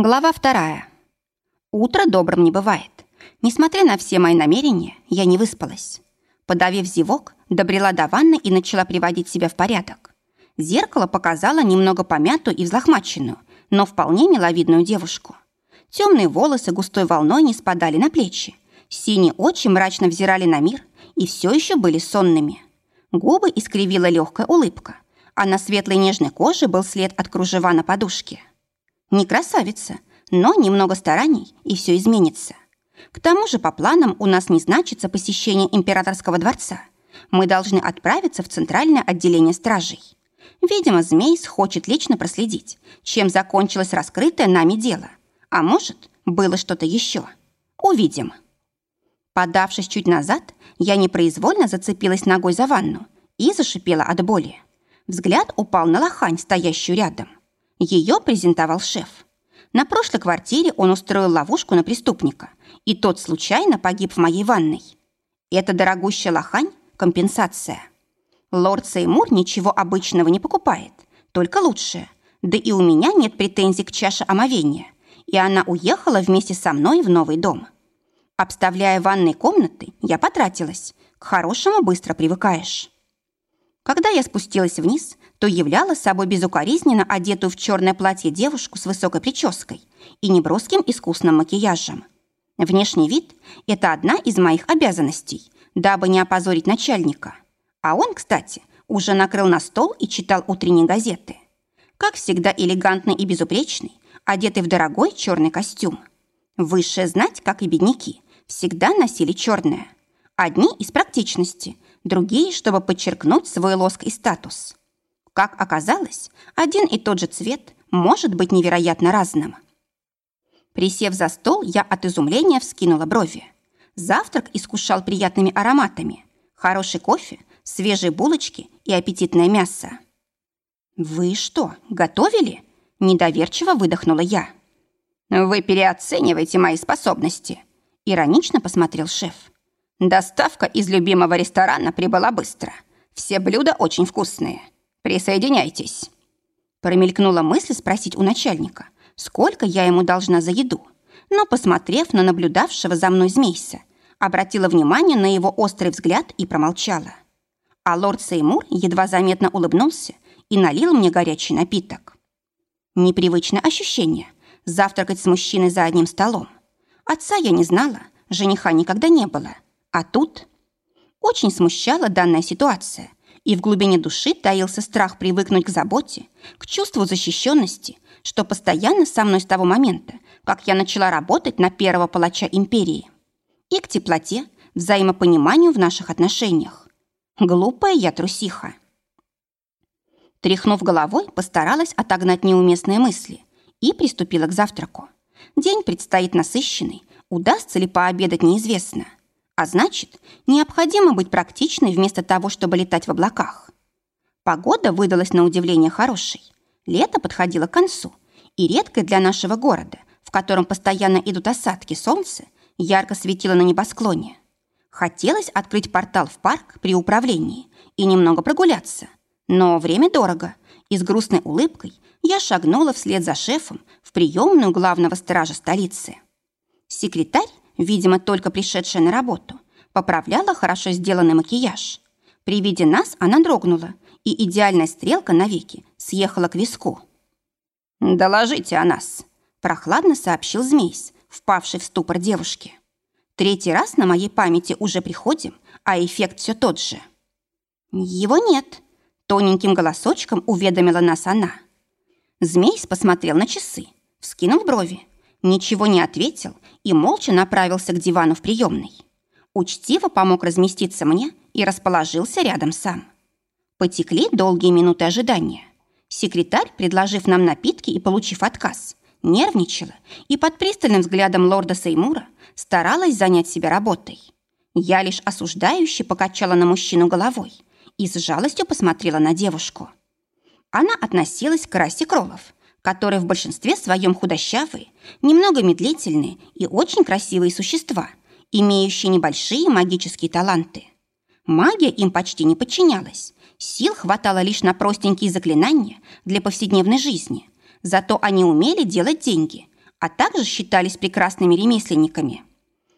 Глава вторая. Утро добрым не бывает. Несмотря на все мои намерения, я не выспалась. Подавив зевок, добрела до ванны и начала приводить себя в порядок. Зеркало показало немного помятую и взлохмаченную, но вполне миловидную девушку. Темные волосы густой волной не спадали на плечи. Синие очи мрачно взирали на мир и все еще были сонными. Губы искривила легкая улыбка, а на светлой нежной коже был след от кружева на подушке. Не красавица, но немного стараний, и все изменится. К тому же по планам у нас не значится посещение императорского дворца. Мы должны отправиться в центральное отделение стражей. Видимо, Змейс хочет лично проследить, чем закончилось раскрытое нами дело. А может, было что-то еще. Увидим. Подавшись чуть назад, я непроизвольно зацепилась ногой за ванну и зашипела от боли. Взгляд упал на лохань, стоящую рядом. Ее презентовал шеф. На прошлой квартире он устроил ловушку на преступника, и тот случайно погиб в моей ванной. Это дорогущая лохань – компенсация. Лорд Сеймур ничего обычного не покупает, только лучшее. Да и у меня нет претензий к чаше омовения, и она уехала вместе со мной в новый дом. Обставляя ванной комнаты, я потратилась. К хорошему быстро привыкаешь. Когда я спустилась вниз, то являла собой безукоризненно одетую в черное платье девушку с высокой прической и неброским искусным макияжем. Внешний вид – это одна из моих обязанностей, дабы не опозорить начальника. А он, кстати, уже накрыл на стол и читал утренние газеты. Как всегда элегантный и безупречный, одетый в дорогой черный костюм. Высшая знать, как и бедняки, всегда носили черное. Одни из практичности, другие, чтобы подчеркнуть свой лоск и статус. Как оказалось, один и тот же цвет может быть невероятно разным. Присев за стол, я от изумления вскинула брови. Завтрак искушал приятными ароматами. Хороший кофе, свежие булочки и аппетитное мясо. «Вы что, готовили?» – недоверчиво выдохнула я. «Вы переоцениваете мои способности», – иронично посмотрел шеф. «Доставка из любимого ресторана прибыла быстро. Все блюда очень вкусные. Присоединяйтесь». Промелькнула мысль спросить у начальника, сколько я ему должна за еду. Но, посмотрев на наблюдавшего за мной змейса, обратила внимание на его острый взгляд и промолчала. А лорд Сеймур едва заметно улыбнулся и налил мне горячий напиток. Непривычное ощущение – завтракать с мужчиной за одним столом. Отца я не знала, жениха никогда не было. А тут очень смущала данная ситуация, и в глубине души таился страх привыкнуть к заботе, к чувству защищенности, что постоянно со мной с того момента, как я начала работать на первого палача империи, и к теплоте, взаимопониманию в наших отношениях. Глупая я трусиха. Тряхнув головой, постаралась отогнать неуместные мысли и приступила к завтраку. День предстоит насыщенный, удастся ли пообедать неизвестно. А значит, необходимо быть практичной вместо того, чтобы летать в облаках. Погода выдалась на удивление хорошей. Лето подходило к концу, и редкое для нашего города, в котором постоянно идут осадки солнца, ярко светило на небосклоне. Хотелось открыть портал в парк при управлении и немного прогуляться. Но время дорого, и с грустной улыбкой я шагнула вслед за шефом в приемную главного стража столицы. Секретарь, видимо, только пришедшая на работу, поправляла хорошо сделанный макияж. При виде нас она дрогнула, и идеальная стрелка навеки съехала к виску. «Доложите о нас», – прохладно сообщил Змейс, впавший в ступор девушки. «Третий раз на моей памяти уже приходим, а эффект все тот же». «Его нет», – тоненьким голосочком уведомила нас она. Змейс посмотрел на часы, вскинул брови, ничего не ответил и молча направился к дивану в приемной. Учтиво помог разместиться мне и расположился рядом сам. Потекли долгие минуты ожидания. Секретарь, предложив нам напитки и получив отказ, нервничала и под пристальным взглядом лорда Сеймура старалась занять себя работой. Я лишь осуждающе покачала на мужчину головой и с жалостью посмотрела на девушку. Она относилась к расе кролов, которые в большинстве своем худощавые, немного медлительные и очень красивые существа, имеющие небольшие магические таланты. Магия им почти не подчинялась. Сил хватало лишь на простенькие заклинания для повседневной жизни. Зато они умели делать деньги, а также считались прекрасными ремесленниками.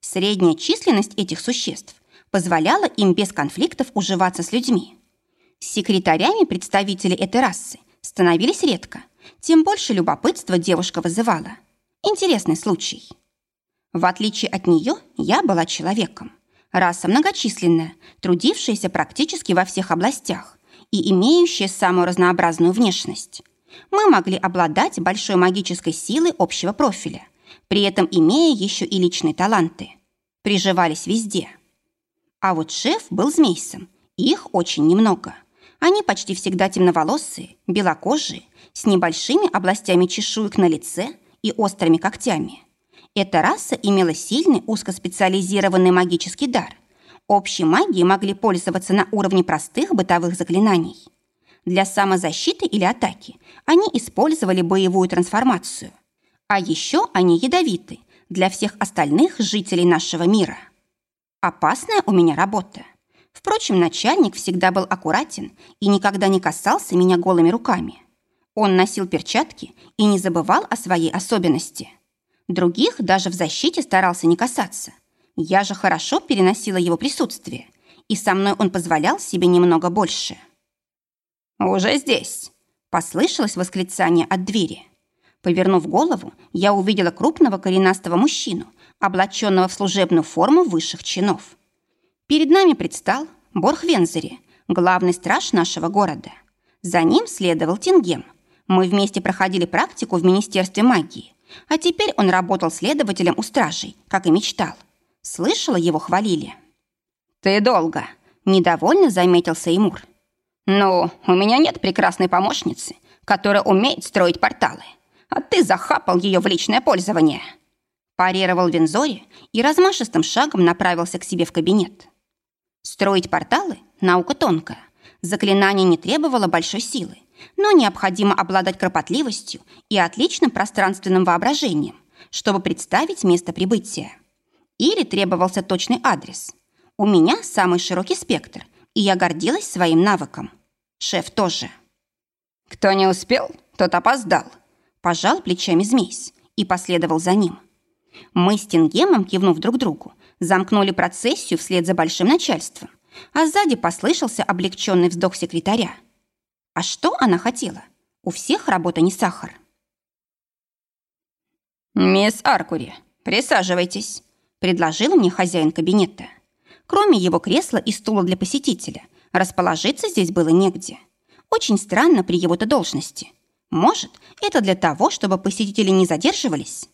Средняя численность этих существ позволяла им без конфликтов уживаться с людьми. Секретарями представители этой расы становились редко, тем больше любопытства девушка вызывала. Интересный случай. В отличие от нее, я была человеком. Раса многочисленная, трудившаяся практически во всех областях и имеющая самую разнообразную внешность. Мы могли обладать большой магической силой общего профиля, при этом имея еще и личные таланты. Приживались везде. А вот шеф был змейсом, их очень немного. Они почти всегда темноволосые, белокожие, с небольшими областями чешуек на лице и острыми когтями. Эта раса имела сильный узкоспециализированный магический дар. Общей магией могли пользоваться на уровне простых бытовых заклинаний. Для самозащиты или атаки они использовали боевую трансформацию. А еще они ядовиты для всех остальных жителей нашего мира. Опасная у меня работа. Впрочем, начальник всегда был аккуратен и никогда не касался меня голыми руками. Он носил перчатки и не забывал о своей особенности. Других даже в защите старался не касаться. Я же хорошо переносила его присутствие, и со мной он позволял себе немного больше. «Уже здесь!» – послышалось восклицание от двери. Повернув голову, я увидела крупного коренастого мужчину, облаченного в служебную форму высших чинов. Перед нами предстал Борх Вензери, главный страж нашего города. За ним следовал Тингем. Мы вместе проходили практику в Министерстве магии, а теперь он работал следователем у стражей, как и мечтал. Слышала, его хвалили. «Ты долго», – недовольно заметил Сеймур. «Ну, у меня нет прекрасной помощницы, которая умеет строить порталы, а ты захапал ее в личное пользование». Парировал Вензори и размашистым шагом направился к себе в кабинет. Строить порталы – наука тонкая. Заклинание не требовало большой силы, но необходимо обладать кропотливостью и отличным пространственным воображением, чтобы представить место прибытия. Или требовался точный адрес. У меня самый широкий спектр, и я гордилась своим навыком. Шеф тоже. «Кто не успел, тот опоздал», – пожал плечами змейс и последовал за ним. Мы с Тингемом, кивнув друг другу, замкнули процессию вслед за большим начальством, а сзади послышался облегченный вздох секретаря. А что она хотела? У всех работа не сахар. «Мисс Аркури, присаживайтесь», – предложил мне хозяин кабинета. Кроме его кресла и стула для посетителя, расположиться здесь было негде. Очень странно при его-то должности. Может, это для того, чтобы посетители не задерживались?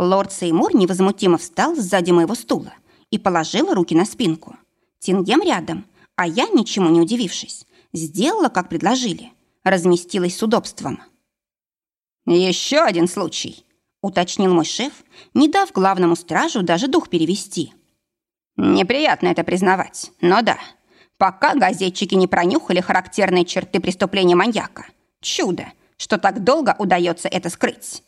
Лорд Сеймур невозмутимо встал сзади моего стула и положил руки на спинку. Тингем рядом, а я, ничему не удивившись, сделала, как предложили, разместилась с удобством. «Еще один случай», — уточнил мой шеф, не дав главному стражу даже дух перевести. «Неприятно это признавать, но да, пока газетчики не пронюхали характерные черты преступления маньяка, чудо, что так долго удается это скрыть.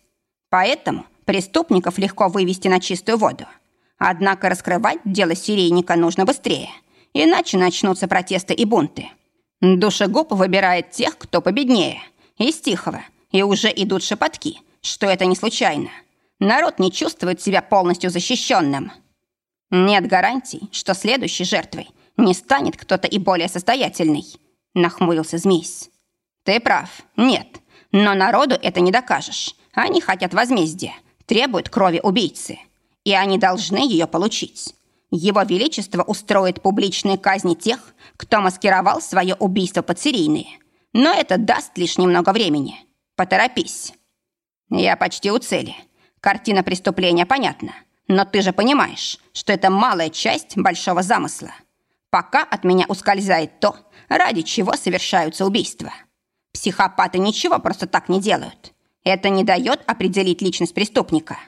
Поэтому преступников легко вывести на чистую воду. Однако раскрывать дело серийника нужно быстрее, иначе начнутся протесты и бунты». Душегуб выбирает тех, кто победнее, из тихого, и уже идут шепотки, что это не случайно. Народ не чувствует себя полностью защищенным. Нет гарантий, что следующей жертвой не станет кто-то и более состоятельный, нахмурился Змейс. Ты прав, нет, но народу это не докажешь. Они хотят возмездия, требуют крови убийцы, и они должны ее получить. Его Величество устроит публичные казни тех, кто маскировал свое убийство под серийные. Но это даст лишь немного времени. Поторопись. Я почти у цели. Картина преступления понятна. Но ты же понимаешь, что это малая часть большого замысла. Пока от меня ускользает то, ради чего совершаются убийства. Психопаты ничего просто так не делают. Это не дает определить личность преступника.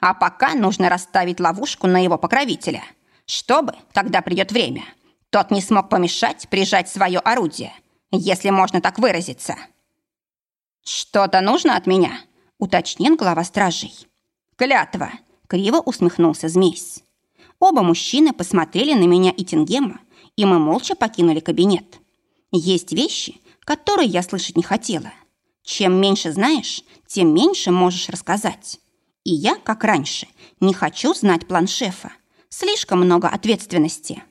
А пока нужно расставить ловушку на его покровителя – чтобы, когда придет время, тот не смог помешать прижать свое орудие, если можно так выразиться. «Что-то нужно от меня?» — уточнил глава стражей. «Клятва!» — криво усмехнулся Змейс. Оба мужчины посмотрели на меня и Тингема, и мы молча покинули кабинет. Есть вещи, которые я слышать не хотела. Чем меньше знаешь, тем меньше можешь рассказать. И я, как раньше, не хочу знать план шефа. Слишком много ответственности.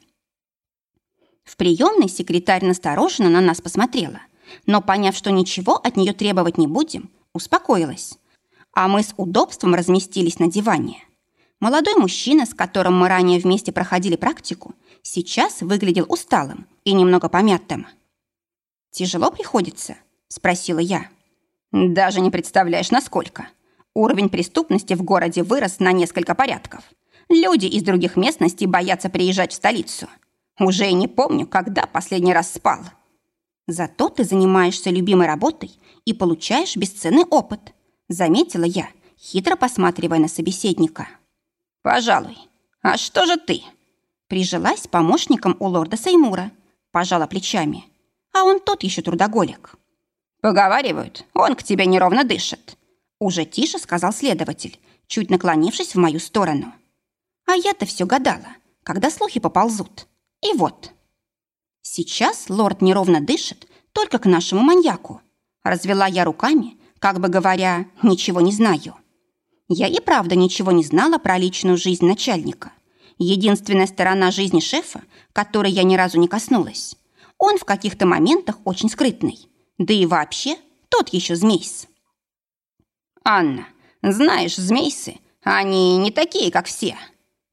В приемной секретарь настороженно на нас посмотрела, но, поняв, что ничего от нее требовать не будем, успокоилась. А мы с удобством разместились на диване. Молодой мужчина, с которым мы ранее вместе проходили практику, сейчас выглядел усталым и немного помятым. «Тяжело приходится?» – спросила я. «Даже не представляешь, насколько. Уровень преступности в городе вырос на несколько порядков. Люди из других местностей боятся приезжать в столицу. Уже и не помню, когда последний раз спал. Зато ты занимаешься любимой работой и получаешь бесценный опыт, заметила я, хитро посматривая на собеседника. Пожалуй. А что же ты? Прижилась помощником у лорда Сеймура, пожала плечами. А он тот еще трудоголик. Поговаривают, он к тебе неровно дышит. Уже тише сказал следователь, чуть наклонившись в мою сторону. А я-то все гадала, когда слухи поползут. И вот. Сейчас лорд неровно дышит только к нашему маньяку. Развела я руками, как бы говоря, ничего не знаю. Я и правда ничего не знала про личную жизнь начальника. Единственная сторона жизни шефа, которой я ни разу не коснулась. Он в каких-то моментах очень скрытный. Да и вообще, тот еще змейс. «Анна, знаешь, змейсы, они не такие, как все».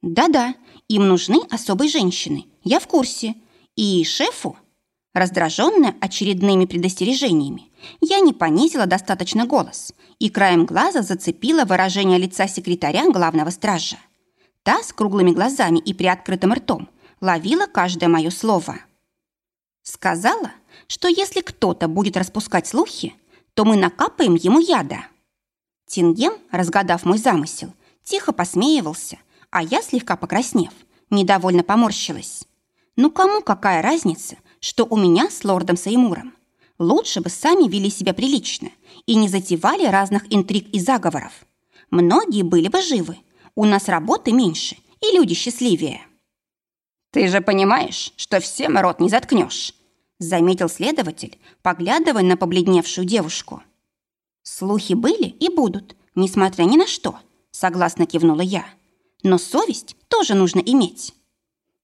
«Да-да, им нужны особые женщины, я в курсе. И шефу, раздраженная очередными предостережениями, я не понизила достаточно голос и краем глаза зацепила выражение лица секретаря главного стража. Та с круглыми глазами и приоткрытым ртом ловила каждое мое слово. Сказала, что если кто-то будет распускать слухи, то мы накапаем ему яда. Тингем, разгадав мой замысел, тихо посмеивался, а я, слегка покраснев, недовольно поморщилась. Ну кому какая разница, что у меня с лордом Сеймуром? Лучше бы сами вели себя прилично и не затевали разных интриг и заговоров. Многие были бы живы, у нас работы меньше и люди счастливее. «Ты же понимаешь, что всем рот не заткнешь», заметил следователь, поглядывая на побледневшую девушку. «Слухи были и будут, несмотря ни на что», согласно кивнула я. «Но совесть тоже нужно иметь».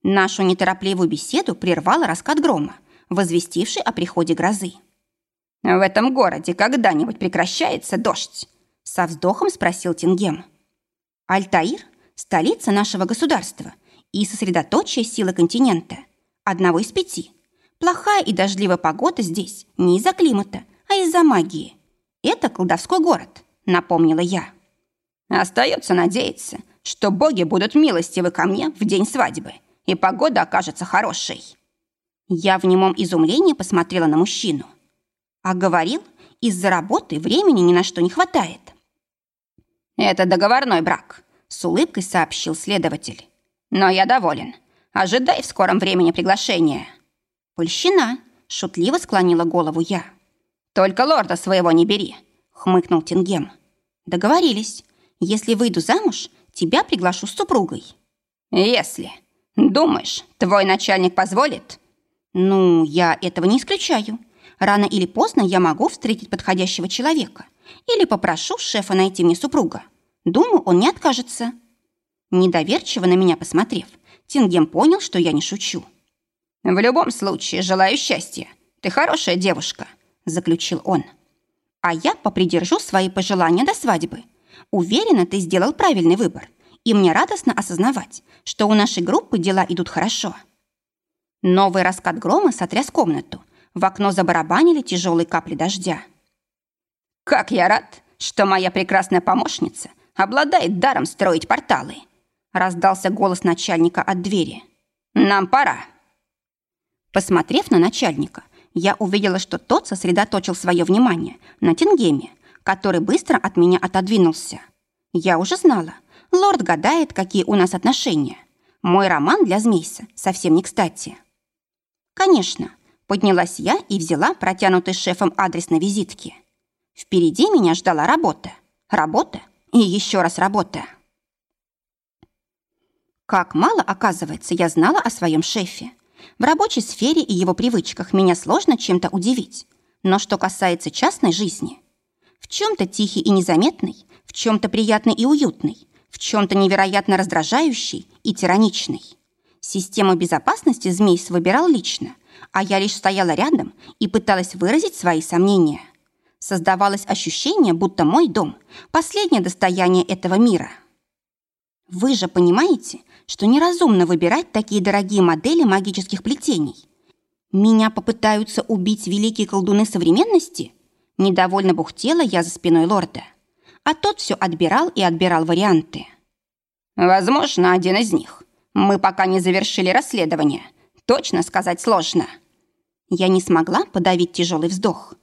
Нашу неторопливую беседу прервал раскат грома, возвестивший о приходе грозы. «В этом городе когда-нибудь прекращается дождь?» Со вздохом спросил Тингем. «Альтаир – столица нашего государства и сосредоточие силы континента, одного из пяти. Плохая и дождливая погода здесь не из-за климата, а из-за магии. Это колдовской город», – напомнила я. «Остается надеяться, что боги будут милостивы ко мне в день свадьбы», и погода окажется хорошей. Я в немом изумлении посмотрела на мужчину. А говорил, из-за работы времени ни на что не хватает. «Это договорной брак», — с улыбкой сообщил следователь. «Но я доволен. Ожидай в скором времени приглашения». «Польщина», — шутливо склонила голову я. «Только лорда своего не бери», — хмыкнул Тингем. «Договорились. Если выйду замуж, тебя приглашу с супругой». «Если», «Думаешь, твой начальник позволит?» «Ну, я этого не исключаю. Рано или поздно я могу встретить подходящего человека или попрошу шефа найти мне супруга. Думаю, он не откажется». Недоверчиво на меня посмотрев, Тингем понял, что я не шучу. «В любом случае, желаю счастья. Ты хорошая девушка», — заключил он. «А я попридержу свои пожелания до свадьбы. Уверена, ты сделал правильный выбор и мне радостно осознавать, что у нашей группы дела идут хорошо. Новый раскат грома сотряс комнату. В окно забарабанили тяжелые капли дождя. «Как я рад, что моя прекрасная помощница обладает даром строить порталы!» раздался голос начальника от двери. «Нам пора!» Посмотрев на начальника, я увидела, что тот сосредоточил свое внимание на Тенгеме, который быстро от меня отодвинулся. Я уже знала, Лорд гадает, какие у нас отношения. Мой роман для Змейса совсем не кстати. Конечно, поднялась я и взяла протянутый шефом адрес на визитке. Впереди меня ждала работа. Работа и еще раз работа. Как мало, оказывается, я знала о своем шефе. В рабочей сфере и его привычках меня сложно чем-то удивить. Но что касается частной жизни, В чем-то тихий и незаметный, в чем-то приятный и уютный, в чем-то невероятно раздражающий и тираничный. Систему безопасности Змейс выбирал лично, а я лишь стояла рядом и пыталась выразить свои сомнения. Создавалось ощущение, будто мой дом – последнее достояние этого мира. Вы же понимаете, что неразумно выбирать такие дорогие модели магических плетений. Меня попытаются убить великие колдуны современности? Недовольно бухтела я за спиной лорда. А тот все отбирал и отбирал варианты. Возможно, один из них. Мы пока не завершили расследование. Точно сказать сложно. Я не смогла подавить тяжелый вздох.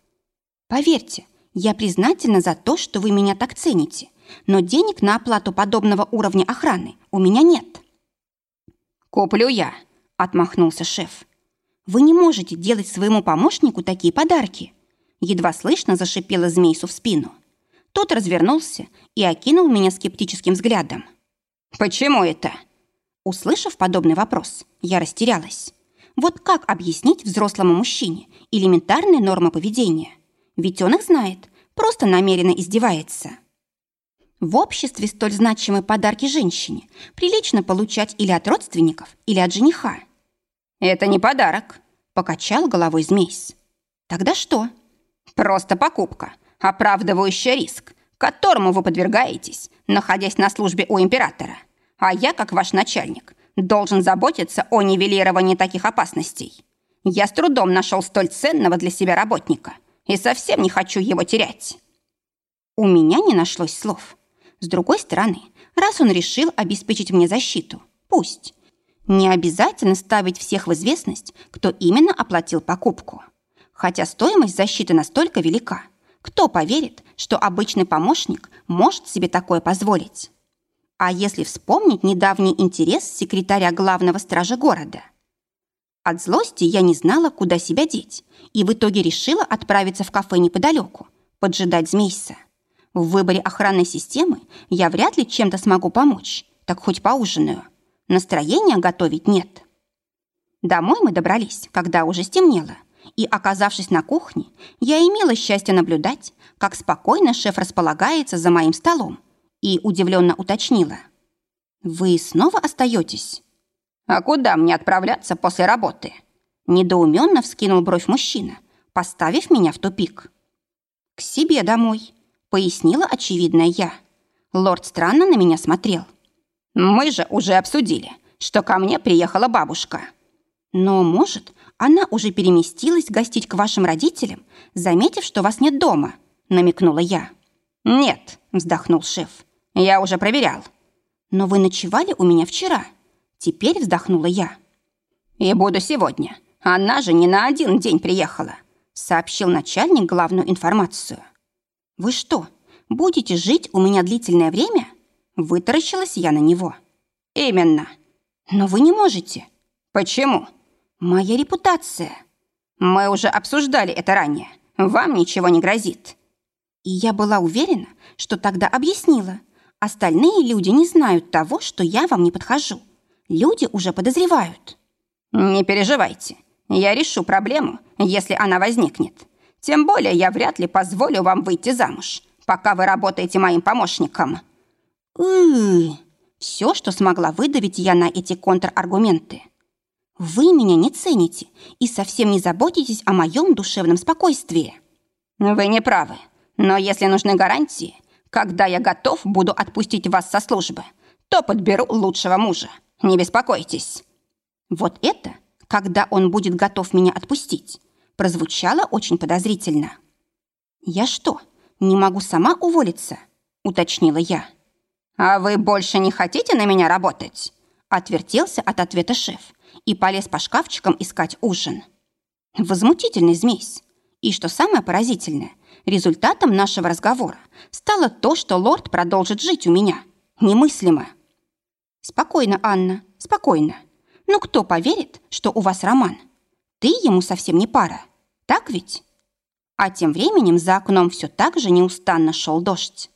Поверьте, я признательна за то, что вы меня так цените, но денег на оплату подобного уровня охраны у меня нет. «Куплю я», — отмахнулся шеф. «Вы не можете делать своему помощнику такие подарки», едва слышно зашипела Змейсу в спину. Тот развернулся и окинул меня скептическим взглядом. «Почему это?» Услышав подобный вопрос, я растерялась. Вот как объяснить взрослому мужчине элементарные нормы поведения? Ведь он их знает, просто намеренно издевается. В обществе столь значимые подарки женщине прилично получать или от родственников, или от жениха. «Это не подарок», — покачал головой Змейс. «Тогда что?» «Просто покупка, оправдывающая риск, которому вы подвергаетесь, находясь на службе у императора. А я, как ваш начальник, должен заботиться о нивелировании таких опасностей. Я с трудом нашел столь ценного для себя работника и совсем не хочу его терять». У меня не нашлось слов. С другой стороны, раз он решил обеспечить мне защиту, пусть. Не обязательно ставить всех в известность, кто именно оплатил покупку. Хотя стоимость защиты настолько велика, кто поверит, что обычный помощник может себе такое позволить? А если вспомнить недавний интерес секретаря главного стража города? От злости я не знала, куда себя деть, и в итоге решила отправиться в кафе неподалеку, поджидать Змейса. В выборе охранной системы я вряд ли чем-то смогу помочь, так хоть поужинаю. Настроения готовить нет. Домой мы добрались, когда уже стемнело, и, оказавшись на кухне, я имела счастье наблюдать, как спокойно шеф располагается за моим столом, и удивленно уточнила. «Вы снова остаетесь?» «А куда мне отправляться после работы?» Недоуменно вскинул бровь мужчина, поставив меня в тупик. «К себе домой», пояснила очевидная я. Лорд странно на меня смотрел. «Мы же уже обсудили, что ко мне приехала бабушка». «Но, может, она уже переместилась гостить к вашим родителям, заметив, что вас нет дома?» намекнула я. «Нет», вздохнул шеф. «Я уже проверял». «Но вы ночевали у меня вчера». Теперь вздохнула я. «И буду сегодня. Она же не на один день приехала», сообщил начальник главную информацию. «Вы что, будете жить у меня длительное время?» Вытаращилась я на него. «Именно». «Но вы не можете». «Почему?» «Моя репутация». «Мы уже обсуждали это ранее. Вам ничего не грозит». И я была уверена, что тогда объяснила. Остальные люди не знают того, что я вам не подхожу. Люди уже подозревают. «Не переживайте. Я решу проблему, если она возникнет. Тем более я вряд ли позволю вам выйти замуж, пока вы работаете моим помощником». Все, что смогла выдавить я на эти контраргументы. «Вы меня не цените и совсем не заботитесь о моем душевном спокойствии». «Вы не правы. Но если нужны гарантии, когда я готов буду отпустить вас со службы, то подберу лучшего мужа. Не беспокойтесь». Вот это, когда он будет готов меня отпустить, прозвучало очень подозрительно. «Я что, не могу сама уволиться?» – уточнила я. «А вы больше не хотите на меня работать?» Отвертелся от ответа шеф и полез по шкафчикам искать ужин. Возмутительный змесь. И что самое поразительное, результатом нашего разговора стало то, что лорд продолжит жить у меня. Немыслимо. Спокойно, Анна, спокойно. Ну кто поверит, что у вас роман? Ты ему совсем не пара. Так ведь? А тем временем за окном все так же неустанно шел дождь.